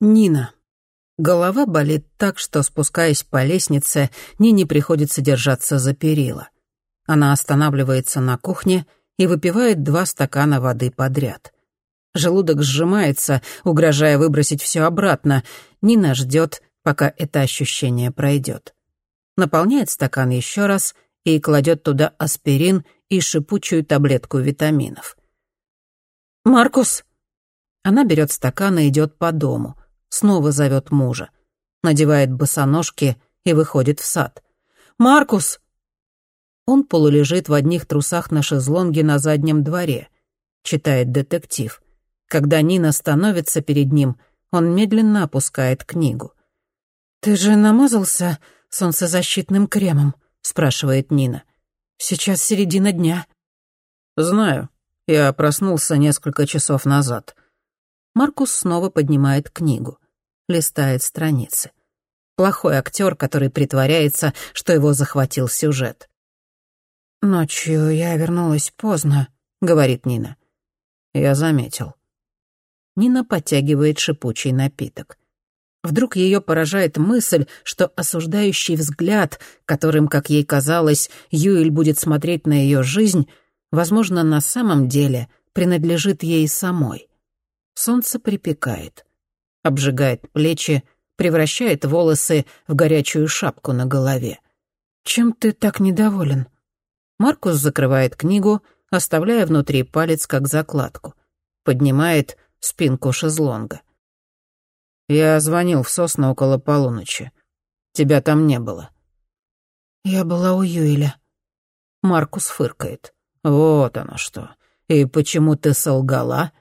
Нина. Голова болит так, что, спускаясь по лестнице, Нине приходится держаться за перила. Она останавливается на кухне и выпивает два стакана воды подряд. Желудок сжимается, угрожая выбросить все обратно. Нина ждет, пока это ощущение пройдет. Наполняет стакан еще раз и кладет туда аспирин и шипучую таблетку витаминов. «Маркус!» Она берет стакан и идет по дому. Снова зовет мужа. Надевает босоножки и выходит в сад. «Маркус!» Он полулежит в одних трусах на шезлонге на заднем дворе. Читает детектив. Когда Нина становится перед ним, он медленно опускает книгу. «Ты же намазался солнцезащитным кремом?» — спрашивает Нина. «Сейчас середина дня». «Знаю. Я проснулся несколько часов назад». Маркус снова поднимает книгу. Листает страницы. Плохой актер, который притворяется, что его захватил сюжет. «Ночью я вернулась поздно», — говорит Нина. «Я заметил». Нина подтягивает шипучий напиток. Вдруг ее поражает мысль, что осуждающий взгляд, которым, как ей казалось, Юэль будет смотреть на ее жизнь, возможно, на самом деле принадлежит ей самой. Солнце припекает, обжигает плечи, превращает волосы в горячую шапку на голове. «Чем ты так недоволен?» Маркус закрывает книгу, оставляя внутри палец как закладку. Поднимает спинку шезлонга. «Я звонил в сосну около полуночи. Тебя там не было». «Я была у Юэля». Маркус фыркает. «Вот оно что. И почему ты солгала?»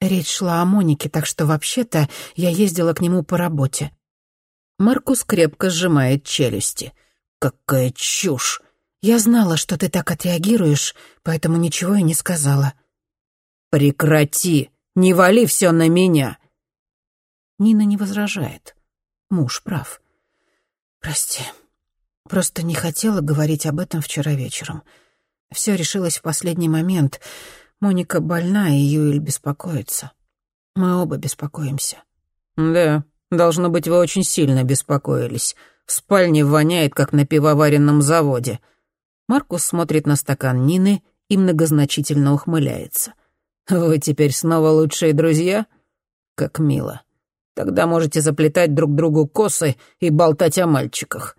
Речь шла о Монике, так что вообще-то я ездила к нему по работе. Маркус крепко сжимает челюсти. «Какая чушь!» «Я знала, что ты так отреагируешь, поэтому ничего и не сказала». «Прекрати! Не вали все на меня!» Нина не возражает. Муж прав. «Прости. Просто не хотела говорить об этом вчера вечером. Все решилось в последний момент. Моника больна, и Юэль беспокоится. Мы оба беспокоимся». «Да, должно быть, вы очень сильно беспокоились. В спальне воняет, как на пивоваренном заводе». Маркус смотрит на стакан Нины и многозначительно ухмыляется. «Вы теперь снова лучшие друзья? Как мило. Тогда можете заплетать друг другу косы и болтать о мальчиках».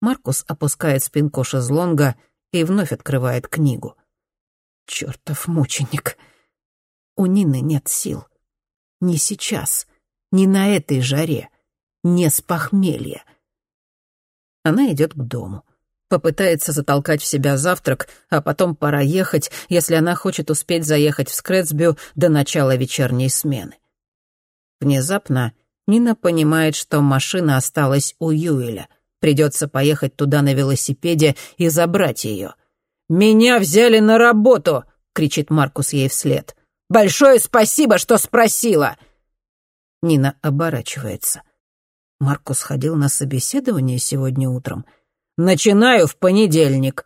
Маркус опускает спинку шезлонга и вновь открывает книгу. Чёртов мученик. У Нины нет сил. Не сейчас, не на этой жаре, не с похмелья. Она идет к дому. Попытается затолкать в себя завтрак, а потом пора ехать, если она хочет успеть заехать в Скретсбю до начала вечерней смены. Внезапно Нина понимает, что машина осталась у Юэля. Придется поехать туда на велосипеде и забрать ее. «Меня взяли на работу!» — кричит Маркус ей вслед. «Большое спасибо, что спросила!» Нина оборачивается. Маркус ходил на собеседование сегодня утром. «Начинаю в понедельник».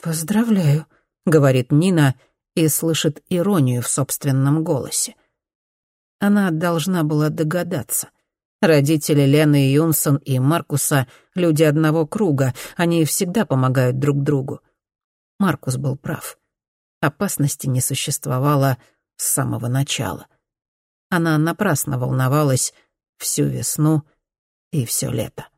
«Поздравляю», — говорит Нина и слышит иронию в собственном голосе. Она должна была догадаться. Родители Лены Юнсон и Маркуса — люди одного круга, они всегда помогают друг другу. Маркус был прав. Опасности не существовало с самого начала. Она напрасно волновалась всю весну и все лето.